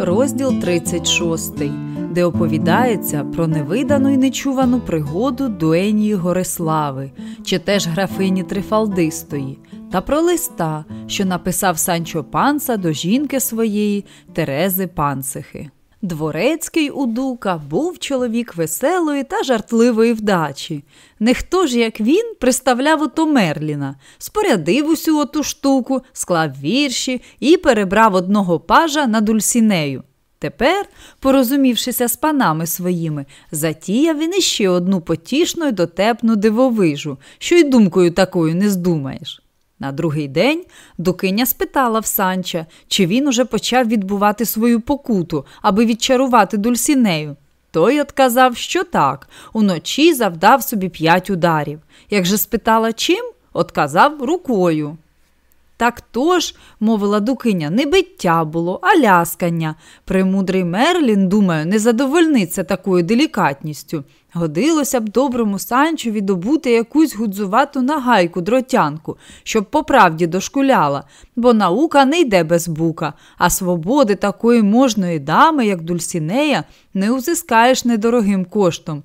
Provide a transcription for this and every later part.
розділ 36, де оповідається про невидану і нечувану пригоду дуенії Горислави, чи теж графині Трифалдистої, та про листа, що написав Санчо Панса до жінки своєї Терези Панцихи. Дворецький у Дука був чоловік веселої та жартливої вдачі. Не хто ж, як він, приставляв ото Мерліна, спорядив усю оту штуку, склав вірші і перебрав одного пажа на Дульсінею. Тепер, порозумівшися з панами своїми, затіяв він іще одну потішну й дотепну дивовижу, що й думкою такою не здумаєш. На другий день Дукиня спитала в Санча, чи він уже почав відбувати свою покуту, аби відчарувати Дульсінею. Той отказав, що так, уночі завдав собі п'ять ударів. Як же спитала чим, отказав рукою. Так тож, мовила Дукиня, не биття було, а ляскання. Премудрий Мерлін, думаю, не задовольниться такою делікатністю. Годилося б доброму санчові добути якусь гудзувату нагайку дротянку, щоб по правді дошкуляла, бо наука не йде без бука, а свободи такої можної дами, як Дульсінея, не узискаєш недорогим коштом.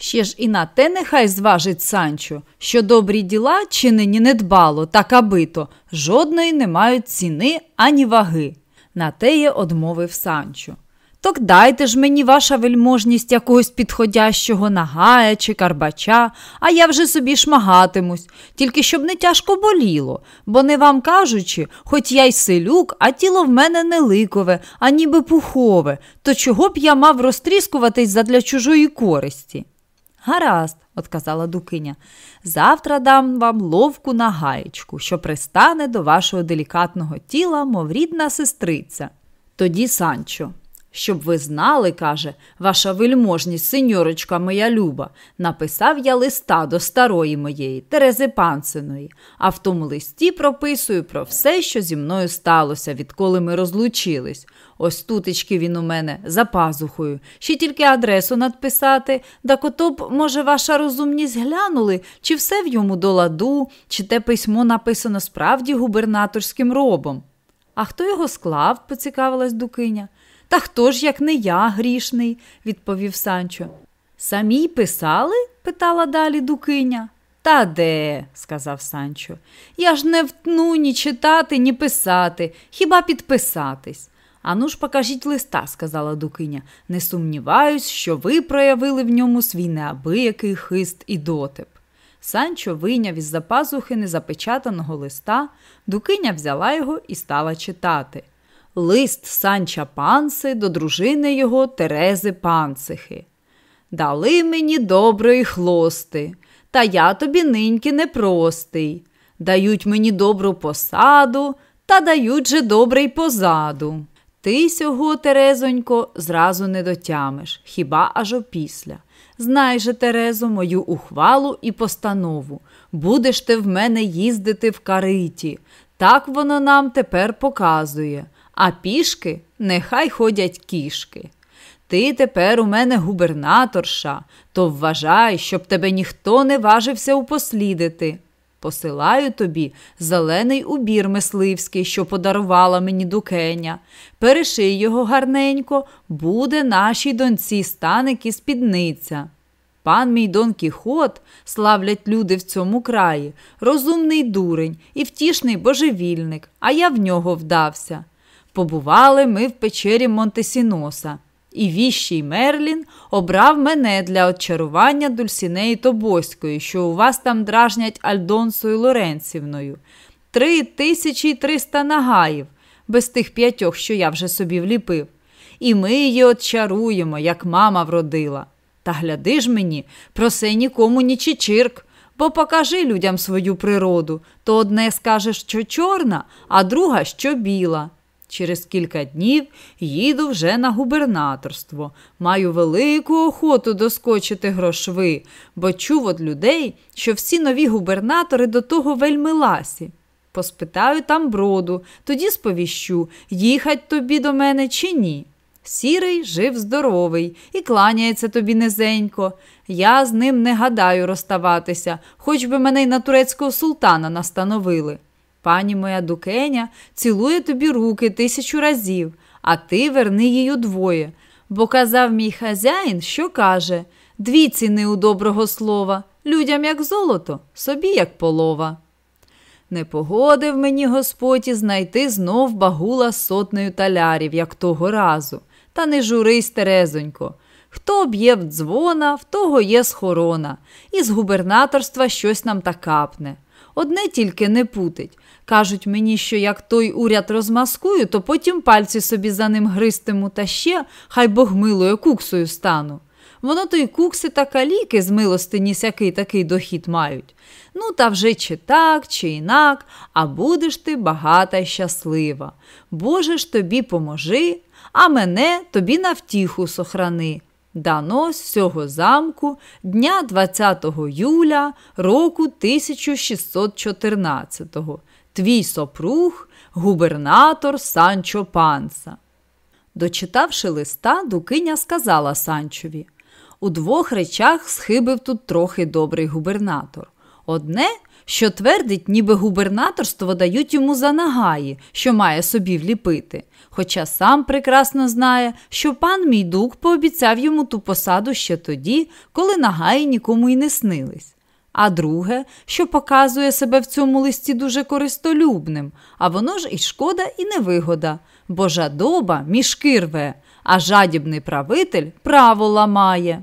Ще ж і на те нехай зважить Санчо, що добрі діла, чинені недбало, так абито, жодної не мають ціни ані ваги. На теє одмовив Санчо. Так дайте ж мені ваша вельможність якогось підходящого нагая чи карбача, а я вже собі шмагатимусь, тільки щоб не тяжко боліло, бо не вам кажучи, хоч я й селюк, а тіло в мене не ликове, а ніби пухове, то чого б я мав розтріскуватись задля чужої користі? Гаразд, отказала Дукиня, завтра дам вам ловку на гаєчку, що пристане до вашого делікатного тіла, мов рідна сестриця. Тоді Санчо. Щоб ви знали, каже, ваша вельможність, сеньорочка моя люба, написав я листа до старої моєї, Терези Панциної, а в тому листі прописую про все, що зі мною сталося, відколи ми розлучились. Ось тутечки він у мене за пазухою. Ще тільки адресу надписати, да кото б, може, ваша розумність глянули, чи все в йому до ладу, чи те письмо написано справді губернаторським робом. А хто його склав? поцікавилась Дукиня. Та хто ж, як не я, грішний, відповів Санчо. Самі писали? питала далі Дукиня. Та де, сказав Санчо. Я ж не втну ні читати, ні писати, хіба підписатись. Ану ж покажіть листа, сказала Дукиня. Не сумніваюсь, що ви проявили в ньому свій неабиякий хист і дотип. Санчо вийняв із за пазухи незапечатаного листа, Дукиня взяла його і стала читати. Лист Санча Панси до дружини його Терези Панцихи. Дали мені доброї хлости, та я тобі ниньки непростий. Дають мені добру посаду, та дають же добре й позаду. Ти сього, Терезонько, зразу не дотямиш, хіба аж опісля. Знай же, Терезо, мою ухвалу і постанову. Будеш ти в мене їздити в кариті. Так воно нам тепер показує а пішки нехай ходять кішки. Ти тепер у мене губернаторша, то вважай, щоб тебе ніхто не важився упослідити. Посилаю тобі зелений убір мисливський, що подарувала мені дукеня. Переший його гарненько, буде нашій доньці станик і спідниця. Пан мій Дон Кіхот, славлять люди в цьому краї, розумний дурень і втішний божевільник, а я в нього вдався. Побували ми в печері Монтесіноса, і віщий Мерлін обрав мене для очарування Дульсінеї Тобоської, що у вас там дражнять Альдонсою Лоренцівною. Три тисячі триста нагаїв, без тих п'ятьох, що я вже собі вліпив. І ми її очаруємо, як мама вродила. Та гляди ж мені, про це нікому ні чичирк, бо покажи людям свою природу, то одне скажеш, що чорна, а друга, що біла. Через кілька днів їду вже на губернаторство. Маю велику охоту доскочити грошви, бо чув від людей, що всі нові губернатори до того вельми ласі. Поспитаю там броду, тоді сповіщу, їхать тобі до мене чи ні. Сірий жив здоровий і кланяється тобі низенько. Я з ним не гадаю розставатися, хоч би мене й на турецького султана настановили. Пані моя дукеня цілує тобі руки тисячу разів, а ти верни їй удвоє. Бо казав мій хазяїн, що каже дві ціни у доброго слова, людям як золото, собі як полова. Не погодив мені Господь знайти знов багула сотнею талярів, як того разу. Та не журись, Терезонько. Хто б'є в дзвона, в того є схорона, і з губернаторства щось нам та капне. Одне тільки не путить. Кажуть мені, що як той уряд розмаскую, то потім пальці собі за ним гристиму, та ще, хай Бог милує, куксою стану. Воно то й кукси та каліки з милостині сякий такий дохід мають. Ну, та вже чи так, чи інак, а будеш ти багата й щаслива. Боже ж тобі поможи, а мене тобі на втіху сохрани. Дано з цього замку дня 20 юля року 1614 Твій сопруг, губернатор Санчо Панса. Дочитавши листа, Дукиня сказала Санчові у двох речах схибив тут трохи добрий губернатор. Одне, що твердить, ніби губернаторство дають йому за нагаї, що має собі вліпити. Хоча сам прекрасно знає, що пан мій дух пообіцяв йому ту посаду ще тоді, коли нагаї нікому й не снились. А друге, що показує себе в цьому листі дуже користолюбним, а воно ж і шкода, і невигода, бо жадоба мішки рве, а жадібний правитель право ламає.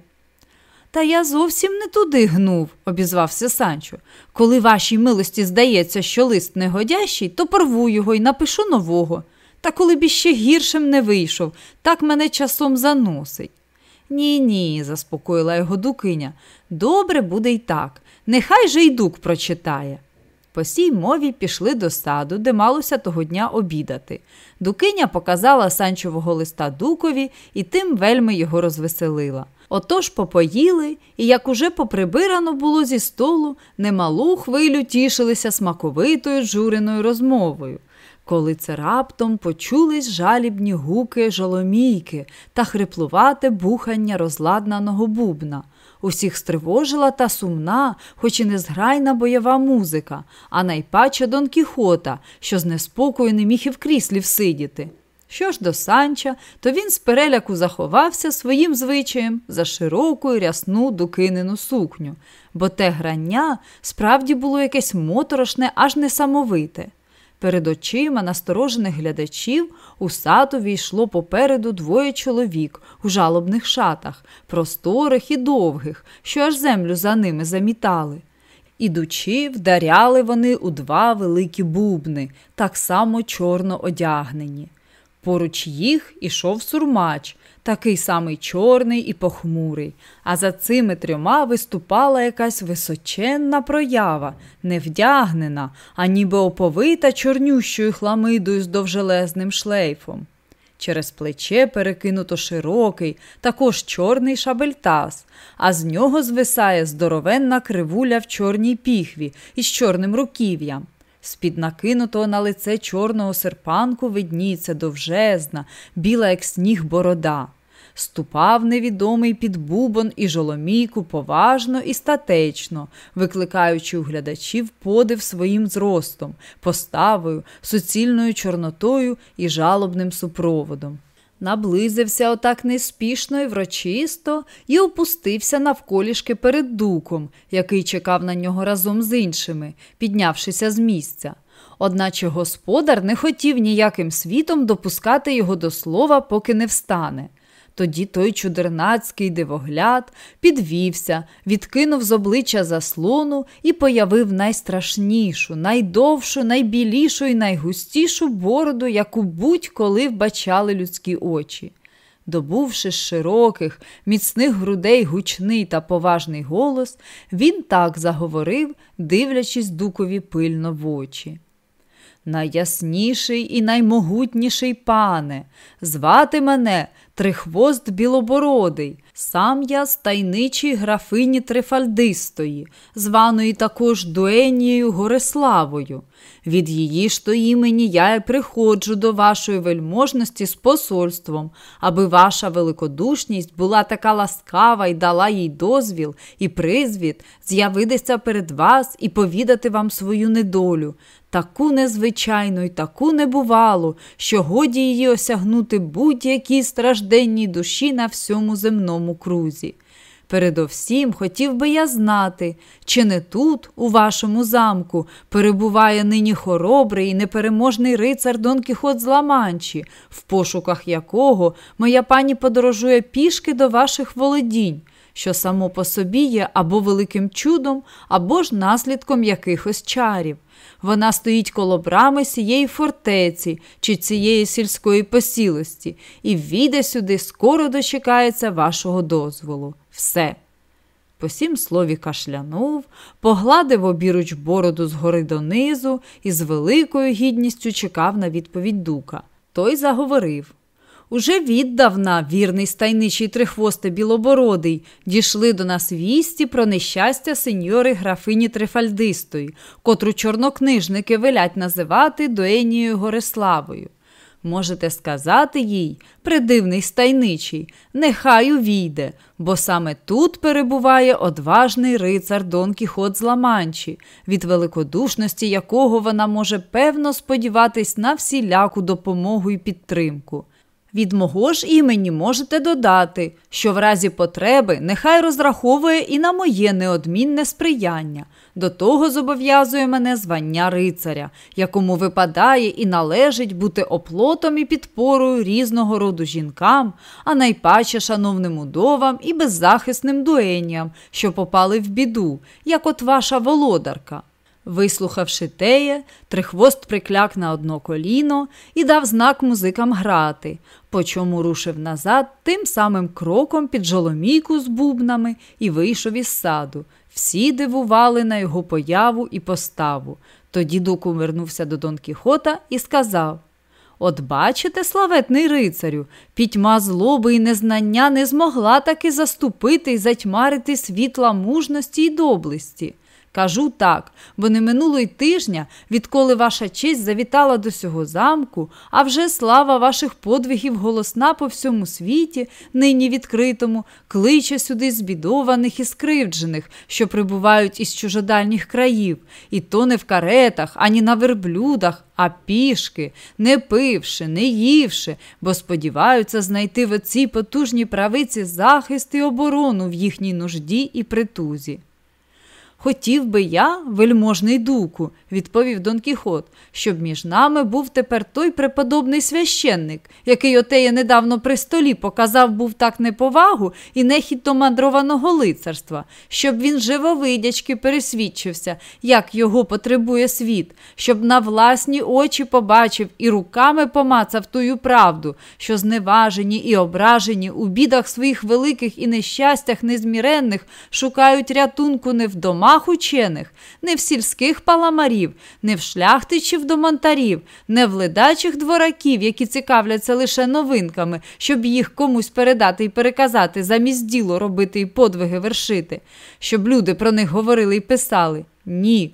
Та я зовсім не туди гнув, обізвався Санчо. Коли вашій милості здається, що лист негодящий, то порву його і напишу нового. Та коли б іще гіршим не вийшов, так мене часом заносить. Ні, ні, заспокоїла його дукиня. Добре буде й так. Нехай же й дук прочитає. По сій мові пішли до саду, де малося того дня обідати. Дукиня показала санчового листа дукові і тим вельми його розвеселила. Отож попоїли, і як уже поприбирано було зі столу, немалу хвилю тішилися смаковитою журеною розмовою. Коли це раптом почулись жалібні гуки жоломійки та хриплувате бухання розладнаного бубна. Усіх стривожила та сумна, хоч і незграйна бойова музика, а найпаче Дон Кіхота, що з неспокою не міг і в кріслі всидіти. Що ж до санча, то він з переляку заховався своїм звичаєм за широку і рясну дукинену сукню, бо те грання справді було якесь моторошне, аж несамовите. Перед очима насторожених глядачів у сад увійшло попереду двоє чоловік у жалобних шатах, просторих і довгих, що аж землю за ними замітали. Ідучи, вдаряли вони у два великі бубни, так само чорно одягнені. Поруч їх ішов сурмач, такий самий чорний і похмурий, а за цими трьома виступала якась височенна проява, невдягнена, а ніби оповита чорнющою хламидою з довжелезним шлейфом. Через плече перекинуто широкий, також чорний шабельтас, а з нього звисає здоровенна кривуля в чорній піхві із чорним руків'ям. З-під накинутого на лице чорного серпанку видніється довжезна, біла, як сніг борода. Ступав невідомий під бубон і жоломійку поважно і статечно, викликаючи у глядачів подив своїм зростом, поставою, суцільною чорнотою і жалобним супроводом. Наблизився отак неспішно і врочисто і опустився навколішки перед дуком, який чекав на нього разом з іншими, піднявшися з місця. Одначе господар не хотів ніяким світом допускати його до слова, поки не встане. Тоді той чудернацький дивогляд підвівся, відкинув з обличчя заслону і появив найстрашнішу, найдовшу, найбілішу і найгустішу бороду, яку будь-коли вбачали людські очі. Добувши з широких, міцних грудей гучний та поважний голос, він так заговорив, дивлячись дукові пильно в очі. Найясніший і наймогутніший пане, звати мене трихвост білобородий, сам я з тайничій графині Трифальдистої, званої також Дуенією Гориславою. Від її ж то імені я й приходжу до вашої вельможності з посольством, аби ваша великодушність була така ласкава і дала їй дозвіл і призвід з'явитися перед вас і повідати вам свою недолю, таку незвичайну і таку небувалу, що годі її осягнути будь-якій стражденній душі на всьому земному крузі. Передовсім хотів би я знати, чи не тут, у вашому замку, перебуває нині хоробрий і непереможний рицар Дон Кіхот з Ламанчі, в пошуках якого моя пані подорожує пішки до ваших володінь, що само по собі є або великим чудом, або ж наслідком якихось чарів. Вона стоїть коло брами сієї фортеці чи цієї сільської посілості, і війде сюди, скоро дочекається вашого дозволу. Все. По сім слові кашлянув, погладив обіруч бороду згори донизу і з великою гідністю чекав на відповідь дука. Той заговорив. Уже віддавна вірний стайничий трихвости білобородий дійшли до нас вісті про нещастя сеньори графині Трифальдистої, котру чорнокнижники велять називати Дуенією Гориславою. Можете сказати їй, придивний стайничий, нехай увійде, бо саме тут перебуває одважний рицар Дон Кіхот з Ламанчі, від великодушності якого вона може певно сподіватись на всіляку допомогу і підтримку. Від мого ж імені можете додати, що в разі потреби нехай розраховує і на моє неодмінне сприяння. До того зобов'язує мене звання рицаря, якому випадає і належить бути оплотом і підпорою різного роду жінкам, а найпаче шановним удовам і беззахисним дуеніям, що попали в біду, як от ваша володарка. Вислухавши теє, трихвост прикляк на одно коліно і дав знак музикам грати, по чому рушив назад тим самим кроком під жоломійку з бубнами і вийшов із саду. Всі дивували на його появу і поставу. Тоді дук вернувся до Дон Кіхота і сказав От бачите, славетний рицарю, пітьма злоби і незнання не змогла таки заступити і затьмарити світла мужності й доблесті. Кажу так, бо не минуло й тижня, відколи ваша честь завітала до сього замку, а вже слава ваших подвигів голосна по всьому світі, нині відкритому, кличе сюди збідованих і скривджених, що прибувають із чужодальніх країв, і то не в каретах, ані на верблюдах, а пішки, не пивши, не ївши, бо сподіваються знайти в оцій потужній правиці захист і оборону в їхній нужді і притузі. Хотів би я, вельможний дуку, відповів Дон Кіхот, щоб між нами був тепер той преподобний священник, який отеє недавно при столі показав був так неповагу і нехід до мандрованого лицарства, щоб він живовидячки пересвідчився, як його потребує світ, щоб на власні очі побачив і руками помацав тую правду, що зневажені і ображені у бідах своїх великих і нещастях незміренних шукають рятунку не в домах учених, не в сільських паламарів, не в шляхтичів до монтарів, не в ледачих двораків, які цікавляться лише новинками, щоб їх комусь передати і переказати, замість діло робити і подвиги вершити, щоб люди про них говорили і писали. Ні.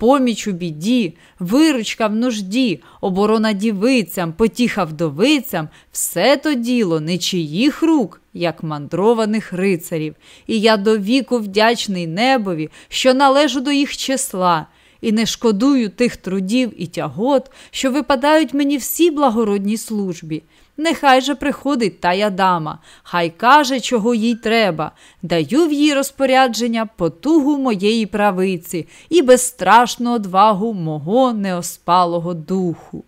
Поміч у біді, виручка в нужді, оборона дівицям, потіха вдовицям все то діло не чиїх рук, як мандрованих рицарів, і я до віку вдячний небові, що належу до їх числа і не шкодую тих трудів і тягот, що випадають мені всій благородній службі. Нехай же приходить тая дама, хай каже, чого їй треба, даю в їй розпорядження потугу моєї правиці і безстрашну одвагу мого неоспалого духу.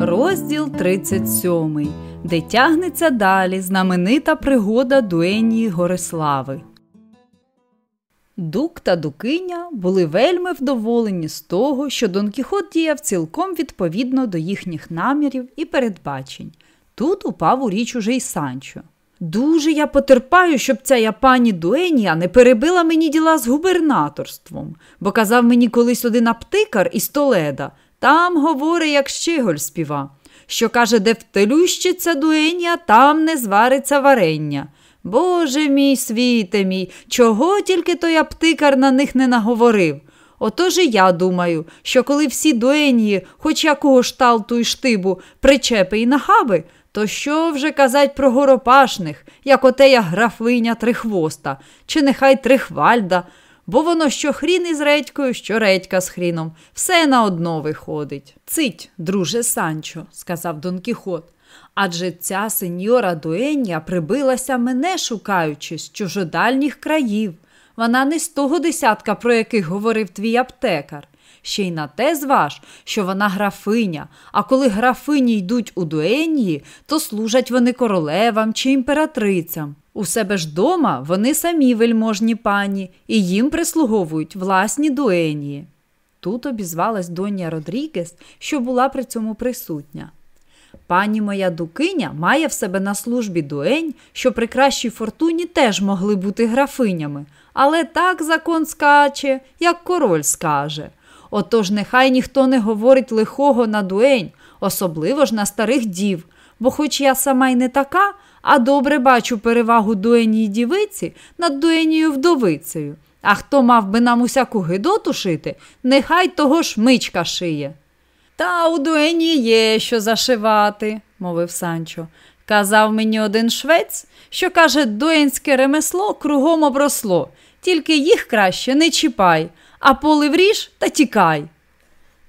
Розділ 37 де тягнеться далі знаменита пригода дуенії Горислави. Дук та Дукиня були вельми вдоволені з того, що Дон Кіхот діяв цілком відповідно до їхніх намірів і передбачень. Тут упав у річ уже й Санчо. Дуже я потерпаю, щоб ця я пані Дуенія не перебила мені діла з губернаторством, бо казав мені колись один аптекар із Толеда, Там говорить, як Щеголь співа, що каже, де втелющиться дуеня, там не звариться варення. Боже мій світе мій, чого тільки той аптикар на них не наговорив. Отож і я думаю, що коли всі дуенії, хоч якого шталту і штибу, причепи і нахаби, то що вже казать про горопашних, як отея графиня Трихвоста, чи нехай Трихвальда, бо воно що хрін із редькою, що редька з хріном, все на одно виходить. Цить, друже Санчо, сказав Дон Кіхот. Адже ця сеньора Дуенія прибилася мене, шукаючи з чужодальніх країв. Вона не з того десятка, про яких говорив твій аптекар. Ще й на те зваж, що вона графиня, а коли графині йдуть у дуенії, то служать вони королевам чи імператрицям. У себе ж дома вони самі вельможні пані, і їм прислуговують власні дуенії. Тут обізвалась доня Родрігес, що була при цьому присутня. Пані моя дукиня має в себе на службі дуень, що при кращій фортуні теж могли бути графинями, але так закон скаче, як король скаже. Отож нехай ніхто не говорить лихого на дуень, особливо ж на старих дів, бо хоч я сама й не така, а добре бачу перевагу дуеній дівиці над дуенією вдовицею. А хто мав би нам усяку гидоту шити, нехай того ж мичка шиє. Та у дуені є що зашивати, мовив Санчо. Казав мені один швець, що каже, дуенське ремесло кругом обросло, тільки їх краще не чіпай, а поле вріж та тікай.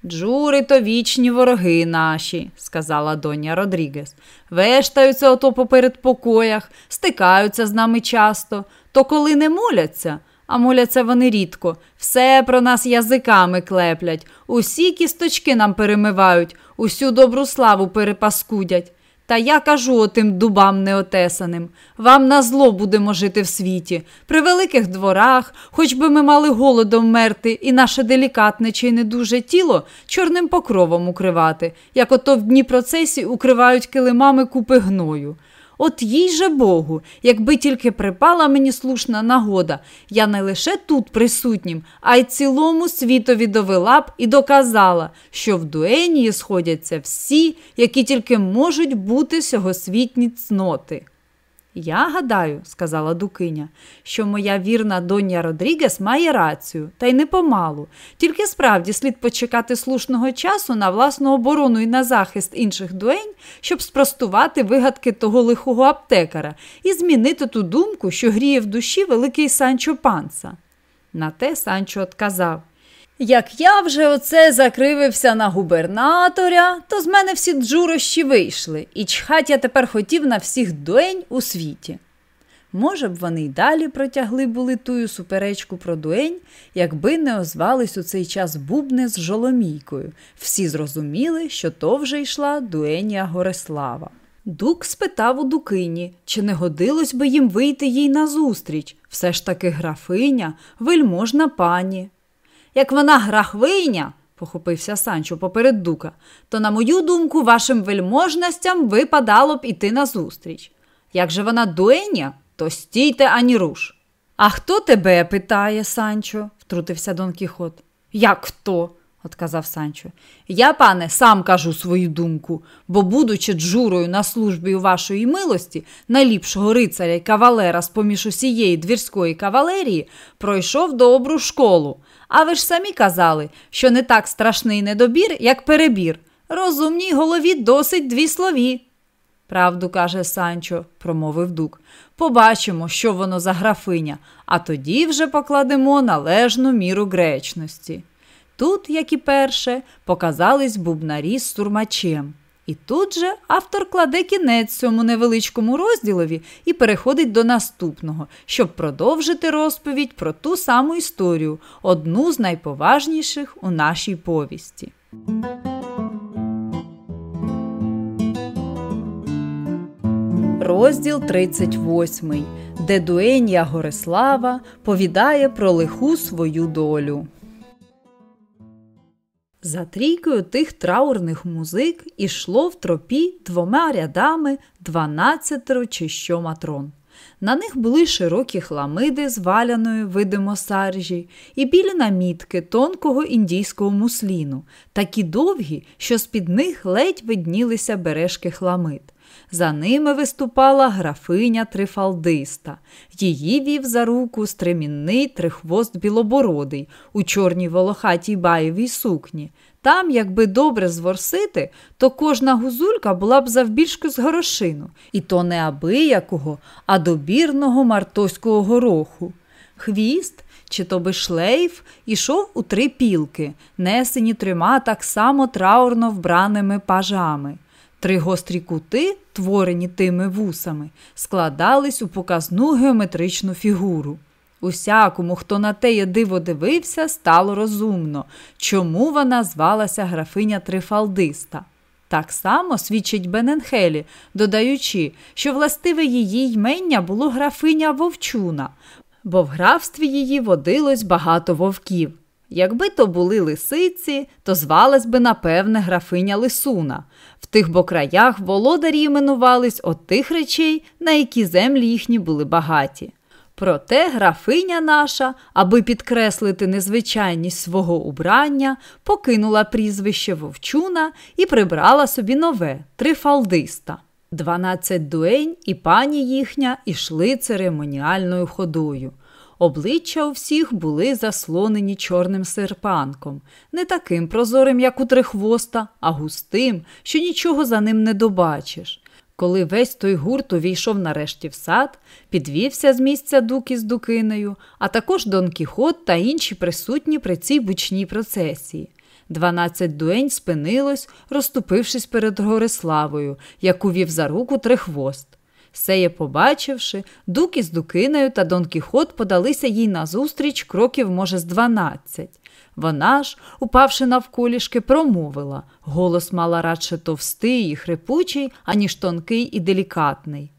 Джури то вічні вороги наші, сказала доня Родрігес. Вештаються ото по передпокоях, стикаються з нами часто, то коли не моляться, а моляться вони рідко, все про нас язиками клеплять, усі кісточки нам перемивають, усю добру славу перепаскудять. Та я кажу отим дубам неотесаним вам на зло будемо жити в світі, при великих дворах, хоч би ми мали голодом мерти і наше делікатне чи не дуже тіло чорним покровом укривати, як ото в дні процесі укривають килимами купи гною. От їй же Богу, якби тільки припала мені слушна нагода, я не лише тут присутнім, а й цілому світові довела б і доказала, що в дуенії сходяться всі, які тільки можуть бути сьогосвітні цноти. Я гадаю, сказала Дукиня, що моя вірна доня Родрігес має рацію, та й не помалу. Тільки справді слід почекати слушного часу на власну оборону і на захист інших дуень, щоб спростувати вигадки того лихого аптекара і змінити ту думку, що гріє в душі великий Санчо Панса. На те Санчо отказав як я вже оце закривився на губернаторя, то з мене всі джурощі вийшли, і чхать я тепер хотів на всіх дуень у світі. Може б, вони й далі протягли були тую суперечку про дуень, якби не озвались у цей час бубни з жоломійкою. Всі зрозуміли, що то вже йшла дуенія Гореслава. Дук спитав у Дукині, чи не годилось би їм вийти їй назустріч. Все ж таки графиня, вельможна пані. Як вона грахвиня, похопився Санчо поперед дука, то, на мою думку, вашим вельможностям випадало б іти назустріч. Як же вона дуеня, то стійте ані руш. А хто тебе питає, Санчо? втрутився Дон Кіхот. Як хто? отказав Санчо. Я, пане, сам кажу свою думку, бо, будучи джурою на службі у вашої милості, найліпшого рицаря й кавалера з поміж усієї двірської кавалерії, пройшов добру школу. А ви ж самі казали, що не так страшний недобір, як перебір. Розумній голові досить дві слові. Правду каже Санчо, промовив дук. Побачимо, що воно за графиня, а тоді вже покладемо належну міру гречності. Тут, як і перше, показались бубнарі з сурмачем. І тут же автор кладе кінець цьому невеличкому розділові і переходить до наступного, щоб продовжити розповідь про ту саму історію, одну з найповажніших у нашій повісті. Розділ 38, де Дуенія Горислава повідає про лиху свою долю. За трійкою тих траурних музик ішло в тропі двома рядами дванадцятеро чи що матрон. На них були широкі хламиди з валяної видимо саржі і білі намітки тонкого індійського мусліну, такі довгі, що з-під них ледь виднілися бережки хламид. За ними виступала графиня трифалдиста. Її вів за руку стремінний трихвост білобородий у чорній волохатій баєвій сукні. Там, якби добре зворсити, то кожна гузулька була б завбільшку з горошину, і то не абиякого, а добірного мартоського гороху. Хвіст, чи то би шлейф, ішов у три пілки, несені трьома так само траурно вбраними пажами. Три гострі кути, творені тими вусами, складались у показну геометричну фігуру. Усякому, хто на теє диво дивився, стало розумно, чому вона звалася графиня Трифалдиста. Так само свідчить Бененхелі, додаючи, що властиве її ймення було графиня Вовчуна, бо в графстві її водилось багато вовків. Якби то були лисиці, то звалась би, напевне, графиня Лисуна. В тих бо краях володарі іменувались от тих речей, на які землі їхні були багаті. Проте графиня наша, аби підкреслити незвичайність свого убрання, покинула прізвище Вовчуна і прибрала собі нове трифалдиста. Дванадцять дуень і пані їхня ішли церемоніальною ходою. Обличчя у всіх були заслонені чорним серпанком, не таким прозорим, як у трихвоста, а густим, що нічого за ним не добачиш. Коли весь той гурт увійшов нарешті в сад, підвівся з місця дук із дукинею, а також Дон Кіхот та інші присутні при цій бучній процесії. Дванадцять дуень спинилось, розступившись перед Гориславою, яку вів за руку трихвост. Сеє, побачивши, дук із дукинею та Дон Кіхот подалися їй назустріч кроків, може, з дванадцять. Вона ж, упавши навколішки, промовила. Голос мала радше товстий і хрипучий, аніж тонкий і делікатний.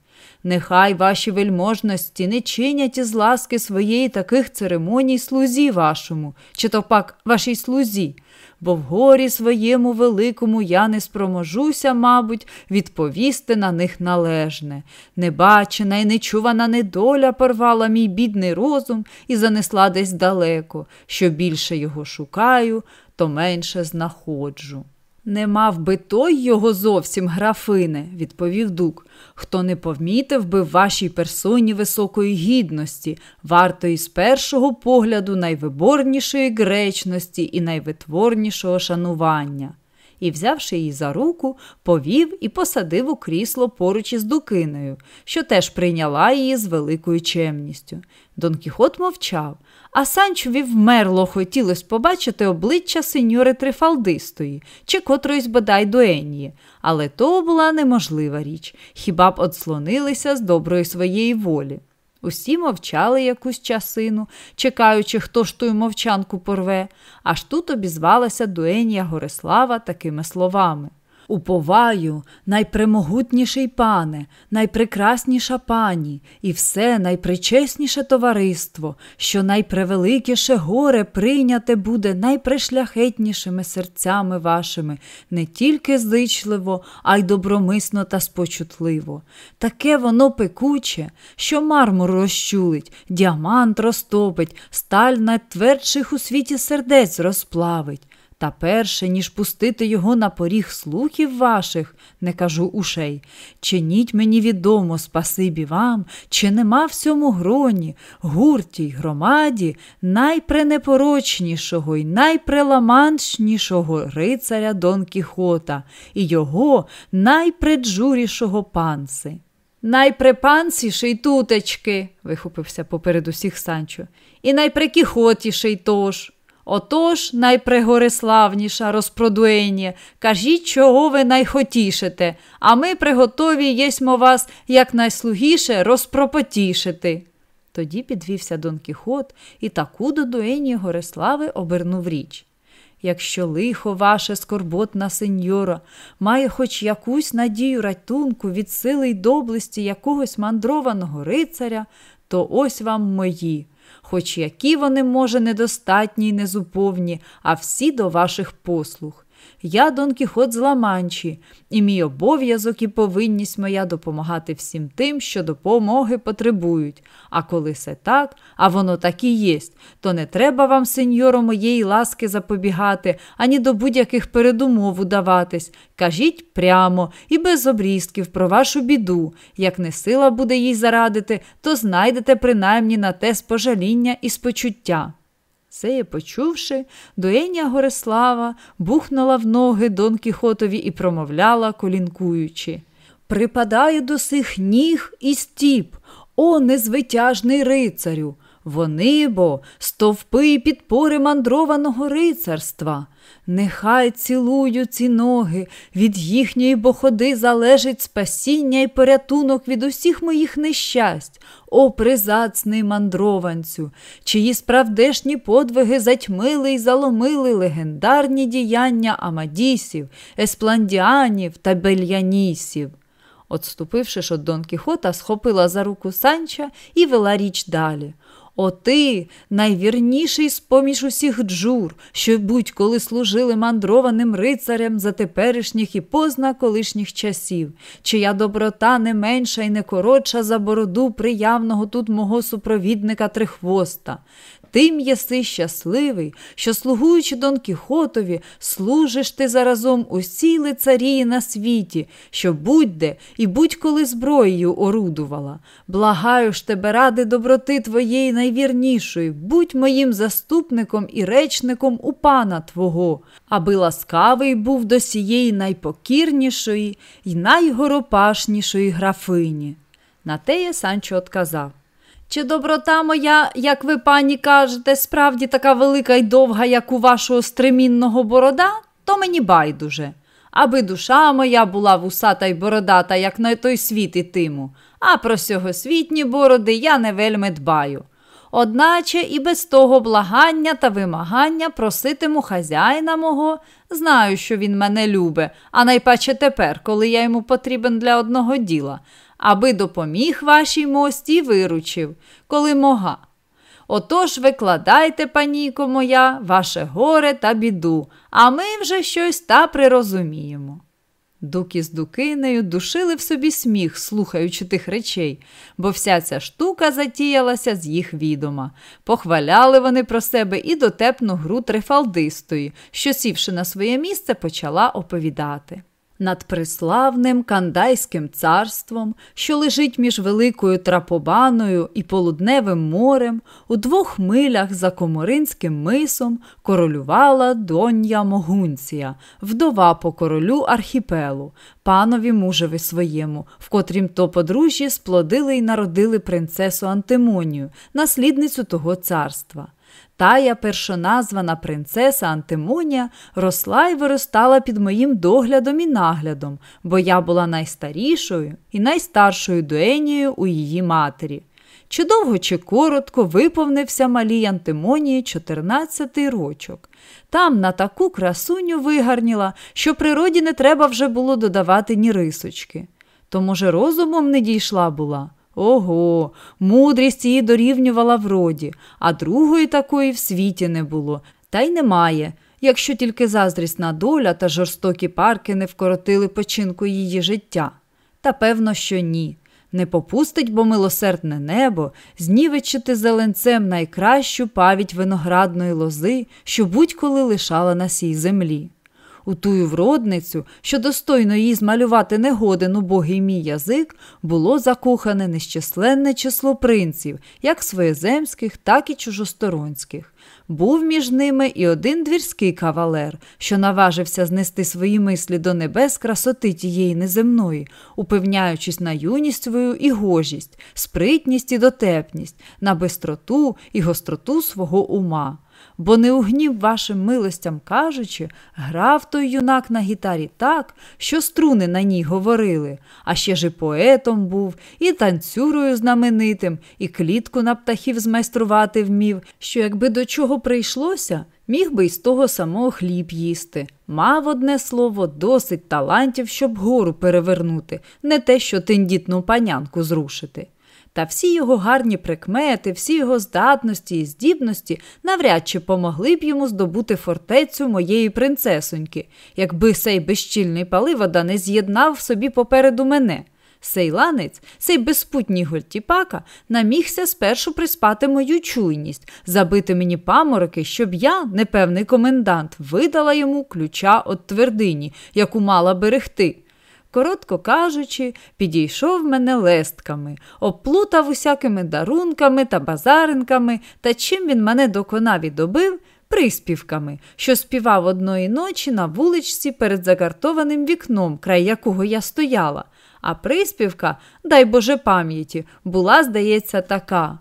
Нехай ваші вельможності не чинять із ласки своєї таких церемоній слузі вашому, чи то пак вашій слузі, бо в горі своєму великому я не спроможуся, мабуть, відповісти на них належне. Небачена і нечувана недоля порвала мій бідний розум і занесла десь далеко. Що більше його шукаю, то менше знаходжу. Не мав би той його зовсім графине, відповів дук, хто не помітив би вашій персоні високої гідності, вартої з першого погляду найвиборнішої гречності і найвитворнішого шанування. І, взявши її за руку, повів і посадив у крісло поруч із дукиною, що теж прийняла її з великою чемністю. Дон Кіхот мовчав, а Санчові вмерло хотілося побачити обличчя сеньори Трифалдистої чи котроїсь бодай дуенії, але то була неможлива річ, хіба б одслонилися з доброї своєї волі. Усі мовчали якусь часину, чекаючи, хто ж ту мовчанку порве, аж тут обізвалася дуенія Горислава такими словами. Уповаю, найпремогутніший пане, найпрекрасніша пані, і все найпричесніше товариство, що найпревеликіше горе прийняте буде найпришляхетнішими серцями вашими, не тільки зичливо, а й добромисно та спочутливо. Таке воно пекуче, що мармур розчулить, діамант розтопить, сталь найтвердших у світі сердець розплавить. Та перше, ніж пустити його на поріг слухів ваших, не кажу ушей, чиніть мені відомо, спасибі вам, чи нема в цьому гроні, гурті й громаді найпренепорочнішого й найпреламаншнішого рицаря Дон Кіхота і його найпреджурішого панси. Найпрепансіший тутечки, вихопився поперед усіх Санчо, і найпрекіхотіший тож. Отож, найпрегориславніша розпродуені, кажіть, чого ви найхотішите, а ми приготові єсмо вас якнайслугіше розпропотішити. Тоді підвівся Дон Кіхот і таку до дуені Горислави обернув річ. Якщо лихо ваше скорботна сеньора має хоч якусь надію ратунку від сили й доблесті якогось мандрованого рицаря, то ось вам мої хоч які вони, може, недостатні й незуповні, а всі до ваших послуг. Я Дон Кіхот з Ламанчі, і мій обов'язок і повинність моя допомагати всім тим, що допомоги потребують. А коли все так, а воно так і єсть, то не треба вам, сеньоро, моєї ласки запобігати, ані до будь-яких передумов удаватись. Кажіть прямо і без обрізків про вашу біду. Як не сила буде їй зарадити, то знайдете принаймні на те спожаління і спочуття. Сеє, почувши, доєння Горислава бухнула в ноги Дон Кіхотові і промовляла, колінкуючи. Припадаю до сих ніг і стіп, о, незвитяжний рицарю! Вони бо стовпи і підпори мандрованого рицарства. Нехай цілую ці ноги, від їхньої боходи залежить спасіння і порятунок від усіх моїх нещасть, о призацний мандрованцю, чиї справдешні подвиги затьмили й заломили легендарні діяння Амадісів, Еспландіанів та Бельянісів. Отступивши ж від Дон Кіхота, схопила за руку Санча і вела річ далі. О ти, найвірніший з поміж усіх джур, що будь-коли служили мандрованим рицарям за теперішніх і позна колишніх часів, чия доброта не менша і не коротша за бороду приявного тут мого супровідника Трихвоста. Тим єси щасливий, що, слугуючи Дон Кіхотові, служиш ти заразом усій лицарії на світі, що будь-де і будь-коли зброєю орудувала. Благаю ж тебе ради доброти твоєї найвірнішої, будь моїм заступником і речником у пана Твого, аби ласкавий був до сієї найпокірнішої і найгоропашнішої графині. На теє Санчо отказав. Чи доброта моя, як ви пані кажете, справді така велика й довга, як у вашого стремінного борода, то мені байдуже. Аби душа моя була вусата й бородата, як на той світ ітиму, а про сьогосвітні бороди я не вельми дбаю. Одначе і без того благання та вимагання проситиму хазяїна мого, знаю, що він мене любе, а найпаче тепер, коли я йому потрібен для одного діла, аби допоміг вашій мості і виручив, коли мога. Отож викладайте, паніко моя, ваше горе та біду, а ми вже щось та прирозуміємо. Дуки з дукинею душили в собі сміх, слухаючи тих речей, бо вся ця штука затіялася з їх відома. Похваляли вони про себе і дотепну гру трифалдистої, що, сівши на своє місце, почала оповідати над приславним Кандайським царством, що лежить між Великою Трапобаною і Полудневим морем, у двох милях за Коморинським мисом королювала донья Могунція, вдова по королю архіпелу, панові мужеві своєму, в котрім то подружжі сплодили й народили принцесу Антимонію, наслідницю того царства. Тая першоназвана принцеса Антимонія росла і виростала під моїм доглядом і наглядом, бо я була найстарішою і найстаршою дуенією у її матері. Чи довго, чи коротко виповнився малій Антимонії 14 рочок. Там на таку красуню вигарніла, що природі не треба вже було додавати ні рисочки. То, може, розумом не дійшла була. Ого, мудрість її дорівнювала вроді, а другої такої в світі не було, та й немає, якщо тільки заздрісна доля та жорстокі парки не вкоротили починку її життя. Та певно, що ні. Не попустить, бо милосердне небо знівечити зеленцем найкращу павіть виноградної лози, що будь-коли лишала на сій землі у тую вродницю, що достойно їй змалювати негоден убогий мій язик, було закохане нещисленне число принців, як своєземських, так і чужосторонських. Був між ними і один двірський кавалер, що наважився знести свої мислі до небес красоти тієї неземної, упевняючись на юність свою і гожість, спритність і дотепність, на бистроту і гостроту свого ума бо не у гнів вашим милостям кажучи, грав той юнак на гітарі так, що струни на ній говорили, а ще ж і поетом був, і танцюрою знаменитим, і клітку на птахів змайструвати вмів, що, якби до чого прийшлося, міг би й з того самого хліб їсти. Мав одне слово, досить талантів, щоб гору перевернути, не те, що тендітну панянку зрушити. Та всі його гарні прикмети, всі його здатності і здібності навряд чи помогли б йому здобути фортецю моєї принцесоньки, якби сей безчільний паливода не з'єднав собі попереду мене. Сей ланець, сей безпутній гольтіпака, намігся спершу приспати мою чуйність, забити мені памороки, щоб я, непевний комендант, видала йому ключа від твердині, яку мала берегти. Коротко кажучи, підійшов мене лестками, оплутав усякими дарунками та базаринками, та чим він мене доконав і добив приспівками, що співав одної ночі на вуличці перед загартованим вікном, край якого я стояла. А приспівка, дай Боже пам'яті, була, здається, така.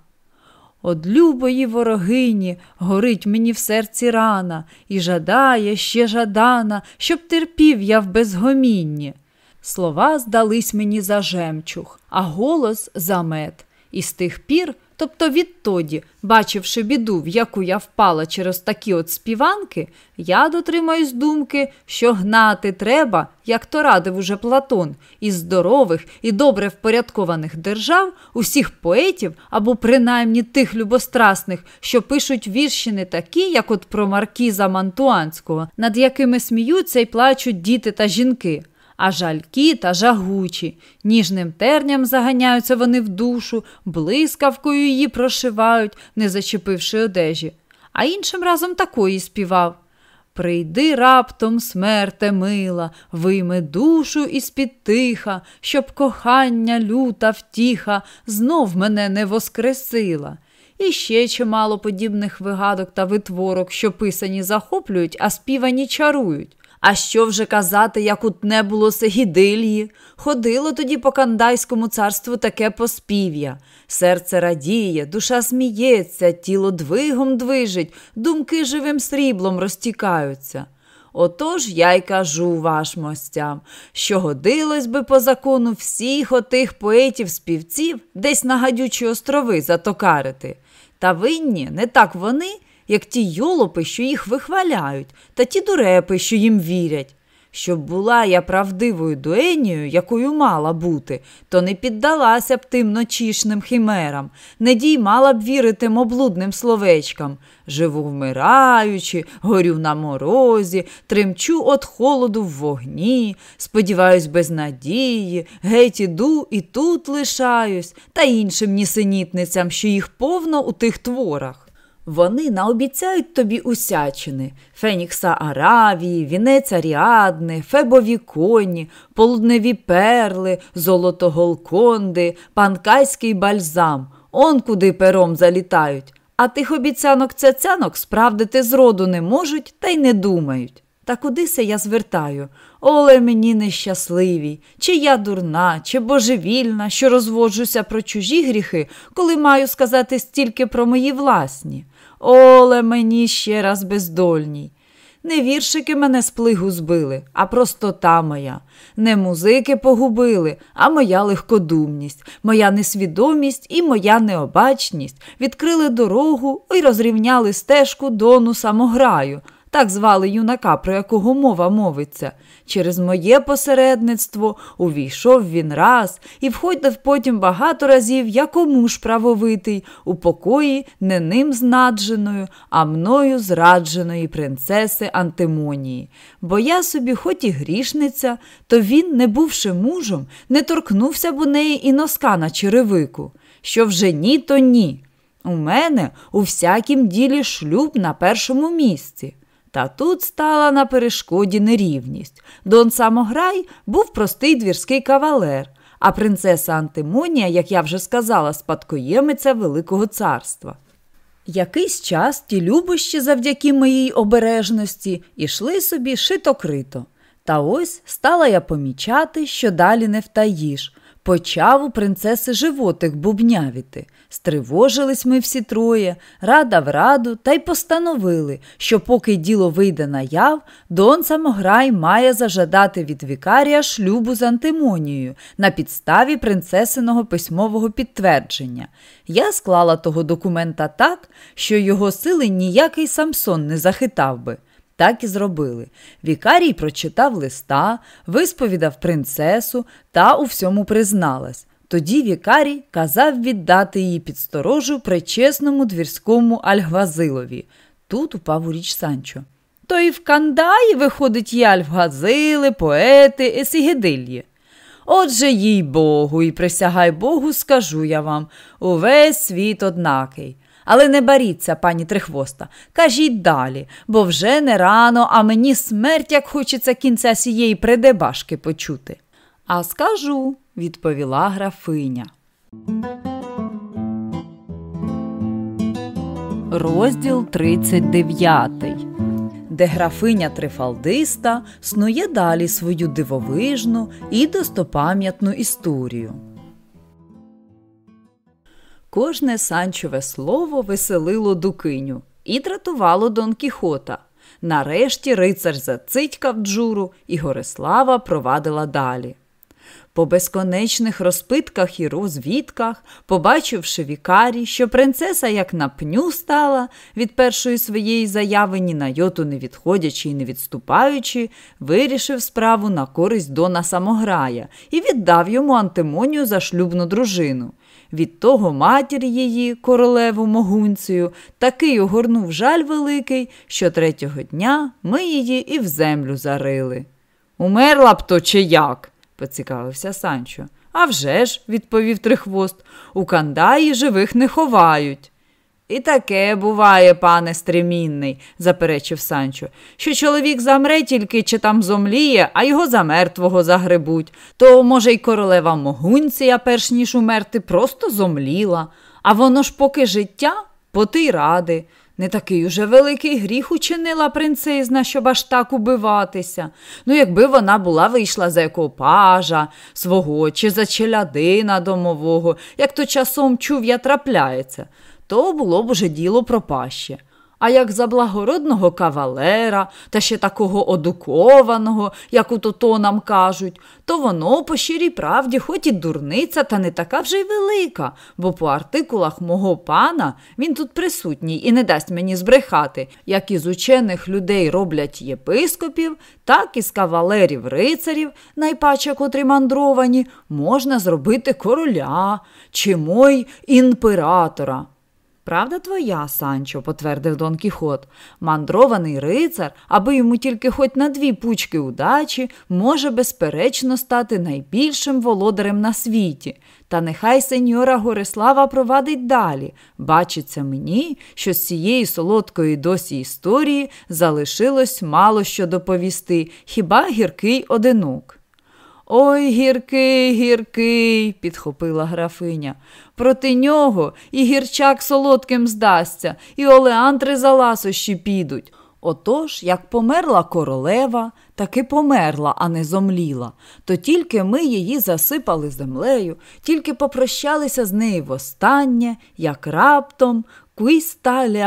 Од любої ворогині горить мені в серці рана, і жадає, ще жадана, щоб терпів я в безгомінні. Слова здались мені за жемчуг, а голос за мед. І з тих пір, тобто відтоді, бачивши біду, в яку я впала через такі от співанки, я дотримаюсь думки, що гнати треба, як то радив уже Платон, із здорових і добре впорядкованих держав, усіх поетів або принаймні тих любострасних, що пишуть вірші не такі, як от про Маркіза Мантуанського, над якими сміються і плачуть діти та жінки а жалькі та жагучі. Ніжним терням заганяються вони в душу, блискавкою її прошивають, не зачепивши одежі. А іншим разом такої співав. Прийди раптом, смерте мила, вийми душу із під тиха, щоб кохання, люта втіха знов мене не воскресила. І ще чимало подібних вигадок та витворок, що писані захоплюють, а співані чарують. А що вже казати, як от не було Сегідильї? Ходило тоді по кандайському царству таке поспів'я. Серце радіє, душа сміється, тіло двигом движить, думки живим сріблом розтікаються. Отож я й кажу вашим мостям, що годилось би по закону всіх отих поетів-співців десь на гадючі острови затокарити. Та винні не так вони як ті йолопи, що їх вихваляють, та ті дурепи, що їм вірять. Щоб була я правдивою дуенією, якою мала бути, то не піддалася б тим ночішним химерам, не діймала б вірити облудним словечкам. Живу вмираючи, горю на морозі, тремчу от холоду в вогні, сподіваюсь, без надії, геть іду і тут лишаюсь, та іншим нісенітницям, що їх повно у тих творах. Вони наобіцяють тобі усячини Фенікса Аравії, вінець Аріадни, Фебові коні, полудневі перли, золотоголконди, панкайський бальзам, он куди пером залітають. А тих обіцянок цяцянок справдити зроду не можуть та й не думають. Та куди се я звертаю? Оле мені нещасливій, чи я дурна, чи божевільна, що розводжуся про чужі гріхи, коли маю сказати стільки про мої власні. Оле мені ще раз бездольній. Не віршики мене з плигу збили, а простота моя. Не музики погубили, а моя легкодумність, моя несвідомість і моя необачність відкрили дорогу і розрівняли стежку дону самограю так звали юнака, про якого мова мовиться. Через моє посередництво увійшов він раз і входив потім багато разів, якому ж правовитий, у покої не ним знадженою, а мною зрадженої принцеси Антимонії. Бо я собі, хоч і грішниця, то він, не бувши мужем, не торкнувся б у неї і носка на черевику. Що вже ні, то ні. У мене у всякім ділі шлюб на першому місці. Та тут стала на перешкоді нерівність. Дон Самограй був простий двірський кавалер, а принцеса Антимонія, як я вже сказала, спадкоємиця Великого царства. Якийсь час ті любощі, завдяки моїй обережності, ішли собі шито-крито. Та ось стала я помічати, що далі не втаїш, Почав у принцеси животик бубнявіти. Стривожились ми всі троє, рада в раду, та й постановили, що поки діло вийде на яв, Дон Самограй має зажадати від вікарія шлюбу з Антимонією на підставі принцесиного письмового підтвердження. Я склала того документа так, що його сили ніякий Самсон не захитав би. Так і зробили. Вікарій прочитав листа, висповідав принцесу та у всьому призналась. Тоді вікарій казав віддати її під сторожу причесному двірському Альгвазилові. Тут упав у річ Санчо. То і в Кандаї виходить є Альгвазили, поети, есігедильї. Отже, їй Богу, і присягай Богу, скажу я вам увесь світ однакий. Але не баріться, пані Трихвоста, кажіть далі, бо вже не рано, а мені смерть, як хочеться кінця сієї придебашки почути. А скажу, відповіла графиня. Розділ 39 де графиня Трифалдиста снує далі свою дивовижну і достопам'ятну історію. Кожне санчове слово веселило дукиню і дратувало Дон Кіхота. Нарешті рицар зацитькав джуру, і Горислава провадила далі. По безконечних розпитках і розвідках, побачивши вікарі, що принцеса як на пню стала від першої своєї заяви, ні на йоту не відходячи і не відступаючи, вирішив справу на користь Дона Самограя і віддав йому антимонію за шлюбну дружину. Від того матір її, королеву Могунцію, такий огорнув жаль великий, що третього дня ми її і в землю зарили. Умерла б то чи як? поцікавився Санчо. «А вже ж», – відповів Трихвост, у Кандаї живих не ховають. І таке буває, пане стремінний, заперечив Санчо, що чоловік замре тільки чи там зомліє, а його за мертвого загребуть. То, може, й королева Могунція, перш ніж умерти, просто зомліла, а воно ж поки життя, поти й ради. Не такий уже великий гріх учинила принцизна, щоб аж так убиватися. Ну, якби вона була вийшла за якого пажа свого чи за челядина домового, як то часом чув я трапляється, то було б уже діло пропаще а як за благородного кавалера, та ще такого одукованого, як у то нам кажуть, то воно по щирій правді, хоч і дурниця, та не така вже й велика, бо по артикулах мого пана він тут присутній і не дасть мені збрехати, як із учених людей роблять єпископів, так і з кавалерів рицарів, найпаче котрі мандровані, можна зробити короля чи мой імператора. Правда твоя, Санчо, потвердив Дон Кіхот. Мандрований рицар, аби йому тільки хоч на дві пучки удачі, може безперечно стати найбільшим володарем на світі. Та нехай сеньора Горислава провадить далі. Бачиться мені, що з цієї солодкої досі історії залишилось мало що доповісти, хіба гіркий одинок. Ой гіркий, гіркий, підхопила графиня. Проти нього і гірчак солодким здасться, і олеантри за ласощі підуть. Отож, як померла королева, таки померла, а не зомліла, то тільки ми її засипали землею, тільки попрощалися з нею востаннє, як раптом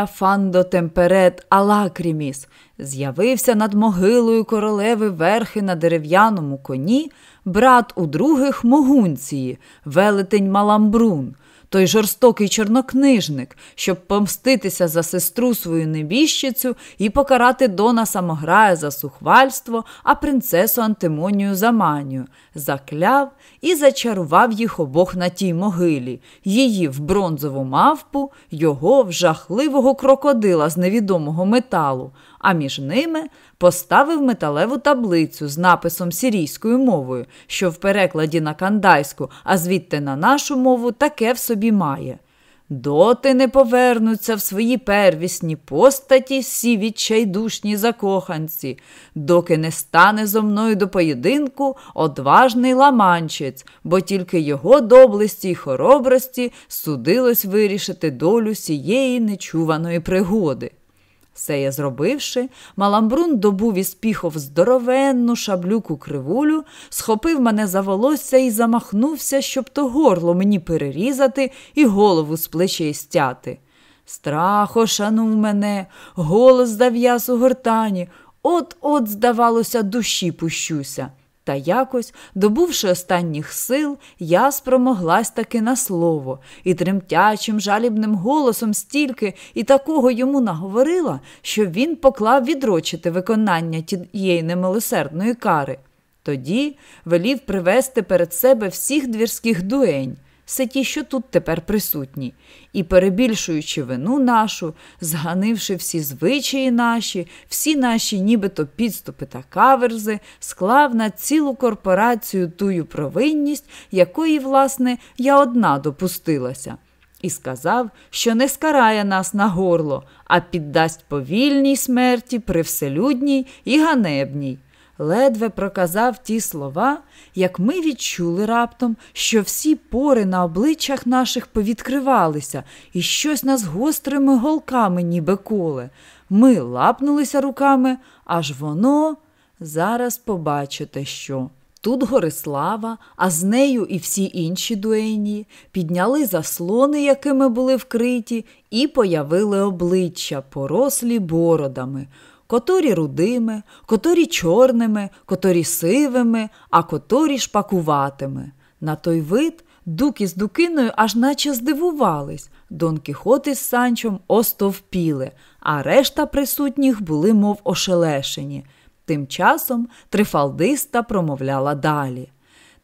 фандо темперет алакріміс з'явився над могилою королеви верхи на дерев'яному коні, брат у других Могунції, велетень Маламбрун, той жорстокий чорнокнижник, щоб помститися за сестру свою небіжчицю і покарати Дона самограя за сухвальство, а принцесу Антимонію за манію, закляв і зачарував їх обох на тій могилі, її в бронзову мавпу, його в жахливого крокодила з невідомого металу, а між ними поставив металеву таблицю з написом сирійською мовою, що в перекладі на кандайську, а звідти на нашу мову таке в собі має. Доти не повернуться в свої первісні постаті всі відчайдушні закоханці, доки не стане зо мною до поєдинку одважний ламанчець, бо тільки його доблесті й хоробрості судилось вирішити долю сієї нечуваної пригоди. Все я зробивши, Маламбрун добув із піхов здоровенну шаблюку кривулю, схопив мене за волосся і замахнувся, щоб то горло мені перерізати і голову з плечей стяти. Страх ошанув мене, голос зав'яз у гортані, от от, здавалося, душі пущуся. Та якось, добувши останніх сил, я спромоглась таки на слово і тремтячим, жалібним голосом стільки і такого йому наговорила, що він поклав відрочити виконання тієї немилосердної кари. Тоді велів привести перед себе всіх двірських дуень, все ті, що тут тепер присутні, і, перебільшуючи вину нашу, зганивши всі звичаї наші, всі наші нібито підступи та каверзи, склав на цілу корпорацію тую провинність, якої, власне, я одна допустилася. І сказав, що не скарає нас на горло, а піддасть повільній смерті, привселюдній і ганебній ледве проказав ті слова, як ми відчули раптом, що всі пори на обличчях наших повідкривалися, і щось нас гострими голками, ніби коле. Ми лапнулися руками, аж воно зараз побачите що. Тут Горислава, а з нею і всі інші дуені підняли заслони, якими були вкриті, і появили обличчя, порослі бородами которі рудими, которі чорними, которі сивими, а которі шпакуватими. На той вид дуки з дукиною аж наче здивувались. Дон Кіхот із Санчом остовпіли, а решта присутніх були, мов ошелешені. Тим часом трифалдиста промовляла далі.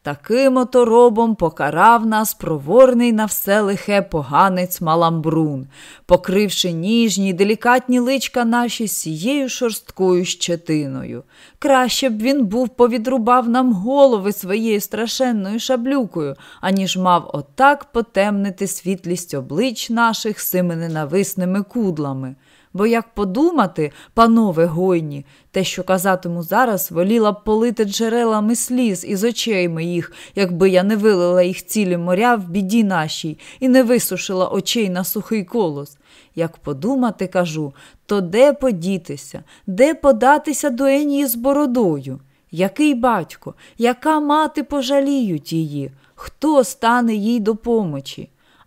Таким ото робом покарав нас проворний на все лихе поганець Маламбрун, покривши ніжні делікатні личка наші сією шорсткою щетиною. Краще б він був повідрубав нам голови своєю страшенною шаблюкою, аніж мав отак потемнити світлість облич наших сими ненависними кудлами. Бо як подумати, панове гойні, те, що казатиму зараз, воліла б полити джерелами сліз із очей моїх, якби я не вилила їх цілі моря в біді нашій і не висушила очей на сухий колос. Як подумати, кажу, то де подітися, де податися до Енії з бородою? Який батько, яка мати пожаліють її? Хто стане їй до?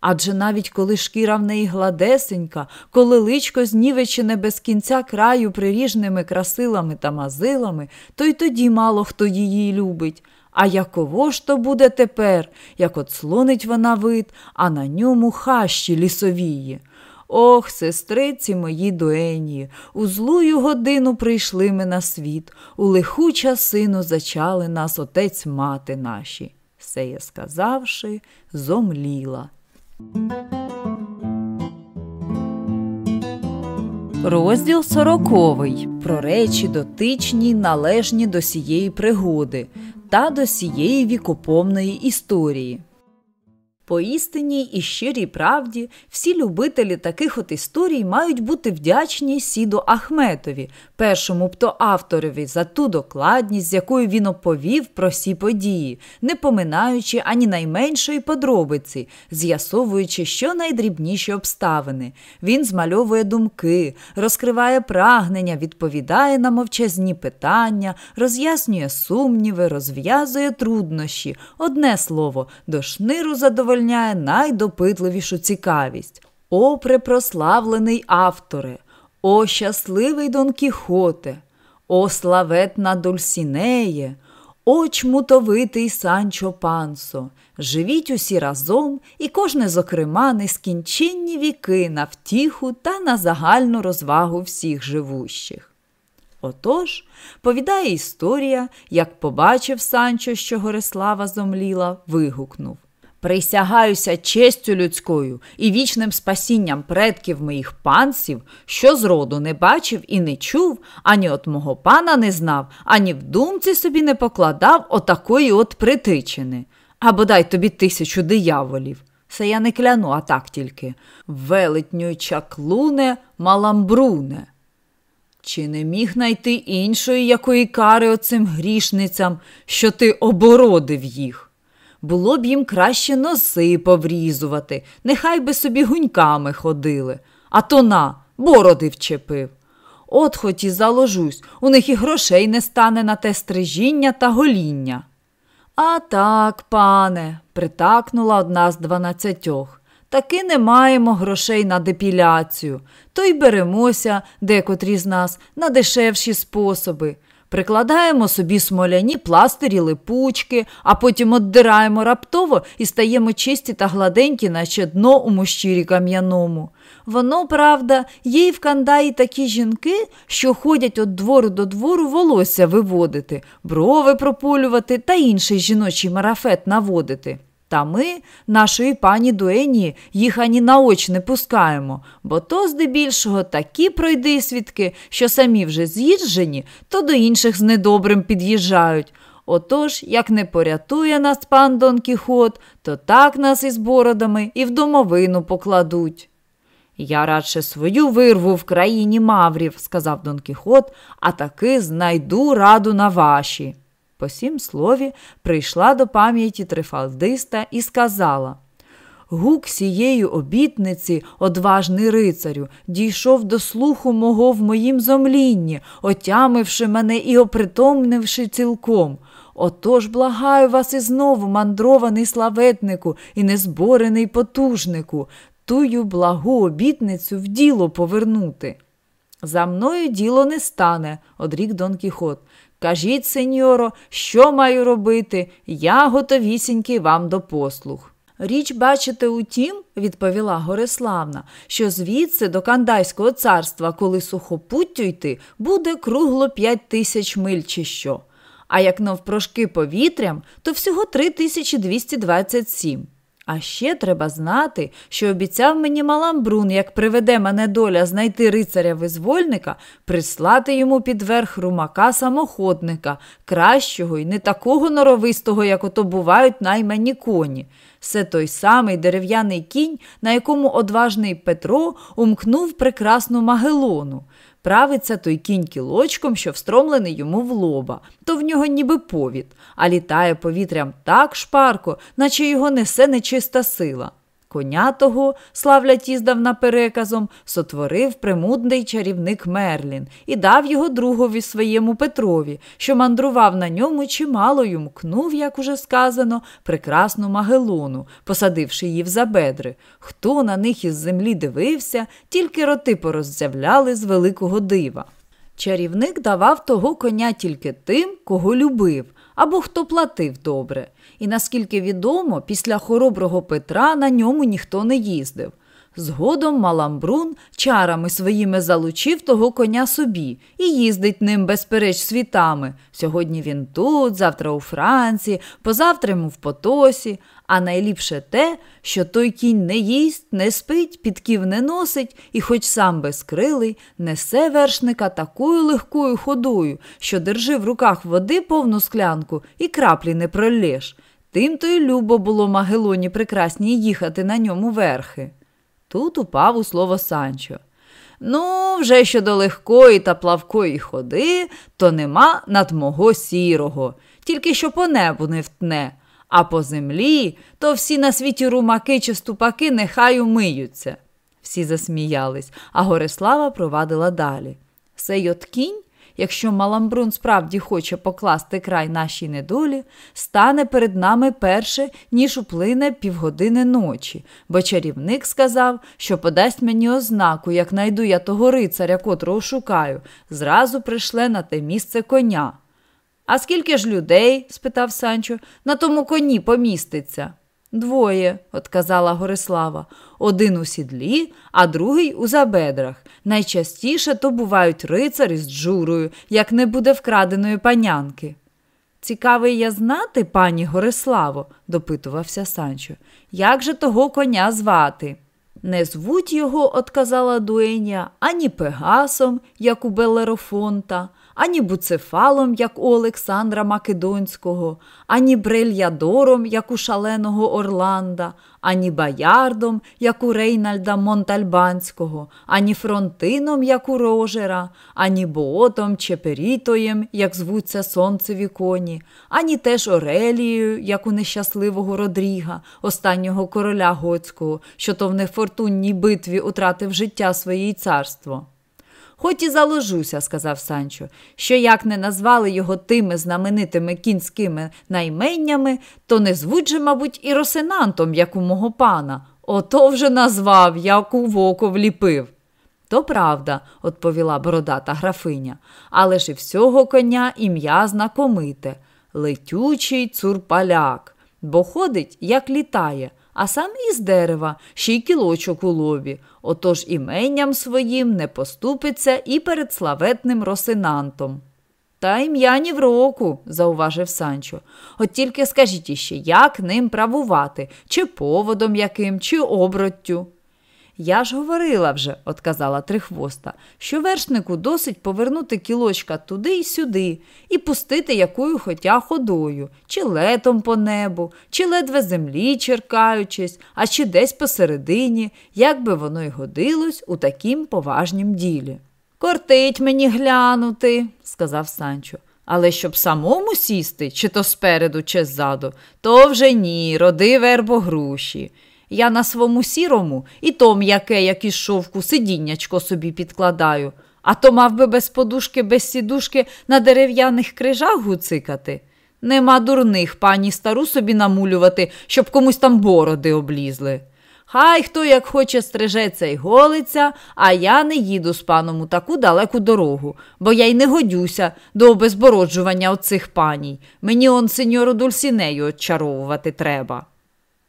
Адже навіть коли шкіра в неї гладесенька, коли личко знівечене без кінця краю приріжними красилами та мазилами, то й тоді мало хто її любить. А яково ж то буде тепер, як от слонить вона вид, а на ньому хащі лісовії. Ох, сестриці мої дуенії, у злую годину прийшли ми на світ, у лиху часину зачали нас отець мати наші. Все я сказавши, зомліла. Розділ сороковий про речі дотичні, належні до сієї пригоди та до сієї вікопомної історії. По істинній і щирій правді, всі любителі таких от історій мають бути вдячні Сіду Ахметові, першому бто авторові, за ту докладність, з якою він оповів про всі події, не поминаючи ані найменшої подробиці, з'ясовуючи що найдрібніші обставини. Він змальовує думки, розкриває прагнення, відповідає на мовчазні питання, роз'яснює сумніви, розв'язує труднощі. Одне слово, до шниру задовольняє задовольняє найдопитливішу цікавість. О, препрославлений авторе, о щасливий Дон Кіхоте, о славетна Дульсінеє, о чмутовитий Санчо Пансо, живіть усі разом і кожне, зокрема, нескінченні віки на втіху та на загальну розвагу всіх живущих. Отож, повідає історія, як побачив Санчо, що Горислава зомліла, вигукнув Присягаюся честю людською і вічним спасінням предків моїх панців, що зроду не бачив і не чув, ані от мого пана не знав, ані в думці собі не покладав отакої от притичини. А бодай тобі тисячу дияволів. Це я не кляну, а так тільки. Велетню чаклуне маламбруне. Чи не міг найти іншої якої кари оцим грішницям, що ти обородив їх? Було б їм краще носи поврізувати, нехай би собі гуньками ходили, а то на, бороди вчепив. От хоч і заложусь, у них і грошей не стане на те стрижіння та гоління. А так, пане, притакнула одна з дванадцятьох. Таки не маємо грошей на депіляцію, то й беремося, декотрі з нас, на дешевші способи. Прикладаємо собі смоляні пластирі липучки, а потім оддираємо раптово і стаємо чисті та гладенькі, наче дно у мущирі кам'яному. Воно, правда, є й в Кандаї такі жінки, що ходять від двору до двору волосся виводити, брови пропулювати та інший жіночий марафет наводити. Та ми, нашої пані Дуені, їх ані на очі не пускаємо, бо то здебільшого такі пройди свідки, що самі вже з'їжджені, то до інших з недобрим під'їжджають. Отож, як не порятує нас пан Дон Кіхот, то так нас із бородами і в домовину покладуть. Я радше свою вирву в країні маврів, сказав Дон Кіхот, а таки знайду раду на ваші. По сім слові прийшла до пам'яті трифалдиста і сказала Гук сієї обітниці, одважний рицарю, дійшов до слуху мого в моїм зомлінні, отямивши мене і опритомнивши цілком. Отож благаю вас і знову, мандрований славетнику і незборений потужнику, тую благу обітницю в діло повернути. За мною діло не стане, одрік Дон Кіхот. Кажіть, сеньоро, що маю робити? Я готовісінький вам до послуг. Річ, бачите, у тім, відповіла Гориславна, що звідси до Кандайського царства, коли сухопуттю йти, буде кругло п'ять тисяч миль чи що. А як навпрошки повітрям, то всього 3227. А ще треба знати, що обіцяв мені Маламбрун, як приведе мене доля знайти рицаря визвольника, прислати йому під верх румака самоходника, кращого і не такого норовистого, як ото бувають наймані коні. Це той самий дерев'яний кінь, на якому одважний Петро умкнув прекрасну Магелону. Правиться той кінь кілочком, що встромлений йому в лоба, то в нього ніби повід, а літає повітрям так шпарко, наче його несе нечиста сила. Коня того, славлять іздавна переказом, сотворив премудний чарівник Мерлін і дав його другові своєму Петрові, що мандрував на ньому чимало й мкнув, як уже сказано, прекрасну Магелону, посадивши її в забедри. Хто на них із землі дивився, тільки роти пороззявляли з великого дива. Чарівник давав того коня тільки тим, кого любив, або хто платив добре. І наскільки відомо, після хороброго Петра на ньому ніхто не їздив. Згодом Маламбрун чарами своїми залучив того коня собі і їздить ним, безпереч, світами. Сьогодні він тут, завтра у Франції, позавтра йому в Потосі. А найліпше те, що той кінь не їсть, не спить, підків не носить і, хоч сам безкрилий, несе вершника такою легкою ходою, що держи в руках води повну склянку і краплі не пролєш. Тим то й любо було Магелоні прекрасній їхати на ньому верхи. Тут упав у слово Санчо. Ну, вже щодо легкої та плавкої ходи, то нема над мого сірого, тільки що по небу не втне, а по землі то всі на світі румаки чи ступаки нехай умиються. Всі засміялись, а Горислава провадила далі. Сей от кінь якщо Маламбрун справді хоче покласти край нашій недолі, стане перед нами перше, ніж уплине півгодини ночі, бо чарівник сказав, що подасть мені ознаку, як найду я того рицаря, котрого шукаю, зразу пришле на те місце коня. А скільки ж людей? спитав Санчо, на тому коні поміститься. Двоє, отказала Горислава, один у сідлі, а другий у забедрах. Найчастіше то бувають рицарі з джурою, як не буде вкраденої панянки. Цікавий я знати, пані Гориславо, допитувався Санчо, як же того коня звати? Не звуть його, отказала дуеня, ані Пегасом, як у Белерофонта, ані буцефалом, як у Олександра Македонського, ані брельядором, як у шаленого Орланда, ані Баярдом, як у Рейнальда Монтальбанського, ані Фронтином, як у Рожера, ані Боотом Чеперітоєм, як звуться сонцеві коні, ані теж Орелією, як у нещасливого Родріга, останнього короля готського, що то в нефортунній битві утратив життя своє царство. Хоч і заложуся, сказав Санчо, що як не назвали його тими знаменитими кінськими найменнями, то не звуть же, мабуть, і росинантом, як у мого пана. Ото вже назвав, як у воко вліпив. То правда, відповіла бородата графиня, але ж і всього коня ім'я знакомите летючий цурпаляк, бо ходить, як літає, а сам із дерева, ще й кілочок у лобі. Отож іменням своїм не поступиться і перед славетним росинантом. Та ім'я ні в року, зауважив Санчо. От тільки скажіть іще, як ним правувати, чи поводом яким, чи оброттю. Я ж говорила вже, отказала трихвоста, що вершнику досить повернути кілочка туди й сюди і пустити якою хотя ходою, чи летом по небу, чи ледве землі черкаючись, а чи десь посередині, як би воно й годилось у такім поважнім ділі. Кортить мені глянути, сказав Санчо. Але щоб самому сісти, чи то спереду, чи ззаду, то вже ні, роди вербо груші. Я на своєму сірому і то м'яке, як із шовку, сидіннячко собі підкладаю, а то мав би без подушки, без сідушки на дерев'яних крижах гуцикати. Нема дурних пані стару собі намулювати, щоб комусь там бороди облізли. Хай хто як хоче стрижеться й голиться, а я не їду з паном у таку далеку дорогу, бо я й не годюся до обезбороджування оцих паній. Мені он сеньору Дульсінею очаровувати треба.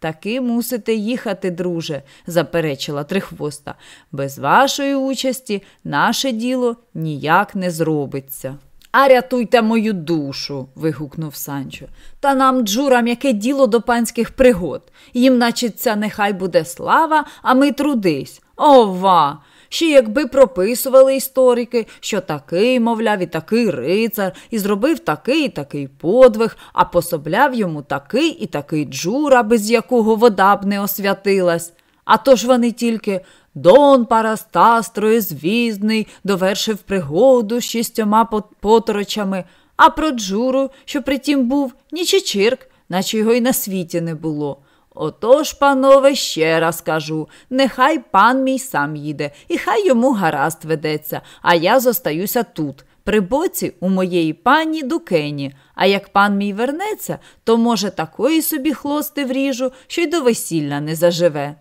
Таки мусите їхати, друже, заперечила трихвоста. Без вашої участі наше діло ніяк не зробиться. А рятуйте мою душу. вигукнув Санчо. Та нам, джурам, яке діло до панських пригод. Їм, начиться, нехай буде слава, а ми трудись. Ова! Ще якби прописували історики, що такий, мовляв, і такий рицар, і зробив такий і такий подвиг, а пособляв йому такий і такий джура, без якого вода б не освятилась. А то ж вони тільки Дон Парастас троєзвізний довершив пригоду з шістьома поторочами, а про джуру, що притім був, нічичирк, наче його й на світі не було. Отож, панове, ще раз кажу, нехай пан мій сам їде, і хай йому гаразд ведеться, а я зостаюся тут, при боці у моєї пані Дукені. А як пан мій вернеться, то, може, такої собі хлости вріжу, що й до весілля не заживе.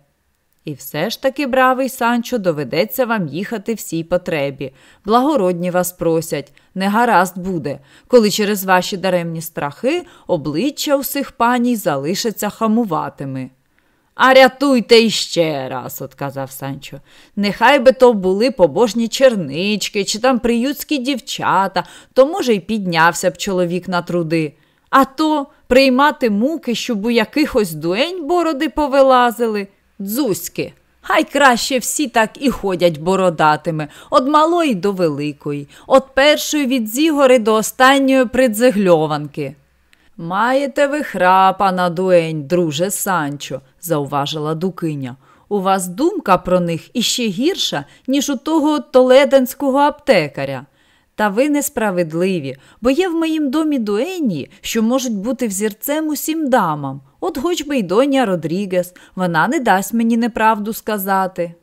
І все ж таки, бравий Санчо, доведеться вам їхати всій потребі. Благородні вас просять, не гаразд буде, коли через ваші даремні страхи обличчя усіх паній залишаться хамуватими. А рятуйте іще раз, отказав Санчо. Нехай би то були побожні чернички чи там приютські дівчата, то, може, й піднявся б чоловік на труди. А то приймати муки, щоб у якихось дуень бороди повилазили. Дзузьки. Хай краще всі так і ходять бородатими, од малої до великої, от першої від зігори до останньої придзегльованки. Маєте ви храпа на дуень, друже Санчо, зауважила Дукиня. У вас думка про них іще гірша, ніж у того толеденського аптекаря. Та ви несправедливі, бо є в моїм домі дуені, що можуть бути взірцем усім дамам. От хоч би й доня Родрігес, вона не дасть мені неправду сказати.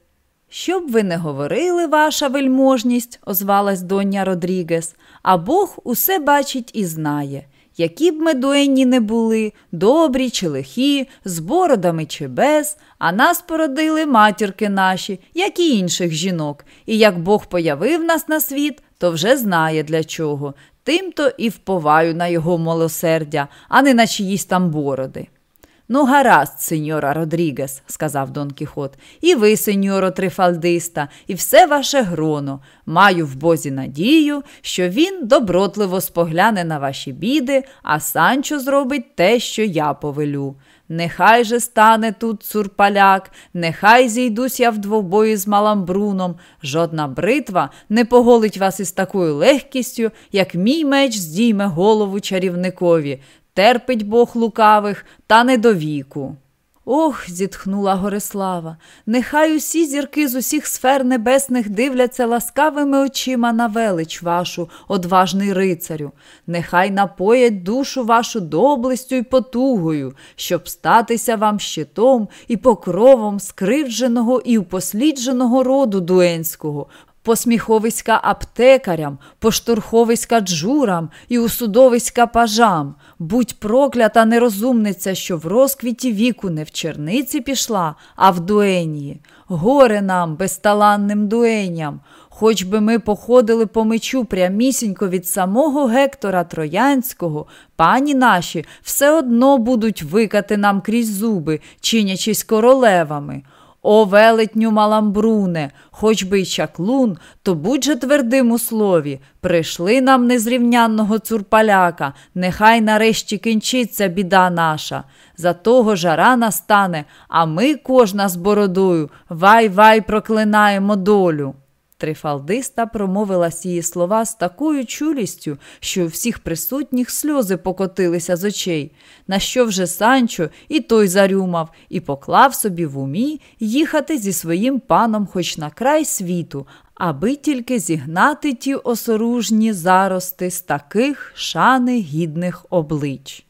Щоб ви не говорили, ваша вельможність, озвалась доня Родрігес, а Бог усе бачить і знає. Які б ми дуенні не були, добрі чи лихі, з бородами чи без, а нас породили матірки наші, як і інших жінок, і як Бог появив нас на світ, то вже знає для чого. Тим-то і вповаю на його милосердя, а не на чиїсь там бороди. Ну, гаразд, сеньора Родрігес, сказав Дон Кіхот, і ви, сеньоро Трифальдиста, і все ваше гроно. Маю в бозі надію, що він добротливо спогляне на ваші біди, а Санчо зробить те, що я повелю. Нехай же стане тут цурпаляк, нехай зійдусь я в двобої з маламбруном. Жодна бритва не поголить вас із такою легкістю, як мій меч здійме голову чарівникові терпить Бог лукавих, та не до віку. Ох, зітхнула Горислава, нехай усі зірки з усіх сфер небесних дивляться ласкавими очима на велич вашу, одважний рицарю, нехай напоять душу вашу доблестю й потугою, щоб статися вам щитом і покровом скривдженого і упослідженого роду дуенського, посміховиська аптекарям, поштурховиська джурам і усудовиська пажам. Будь проклята нерозумниця, що в розквіті віку не в черниці пішла, а в дуенії. Горе нам, безталанним дуеням. Хоч би ми походили по мечу прямісінько від самого Гектора Троянського, пані наші все одно будуть викати нам крізь зуби, чинячись королевами. О, велетню маламбруне, хоч би й чаклун, то будь же твердим у слові. Прийшли нам незрівнянного цурпаляка, нехай нарешті кінчиться біда наша. За того жара настане, а ми, кожна з бородою, вай вай проклинаємо долю. Трифалдиста промовила сії слова з такою чулістю, що у всіх присутніх сльози покотилися з очей, на що вже Санчо і той зарюмав, і поклав собі в умі їхати зі своїм паном хоч на край світу, аби тільки зігнати ті осоружні зарости з таких шани гідних облич.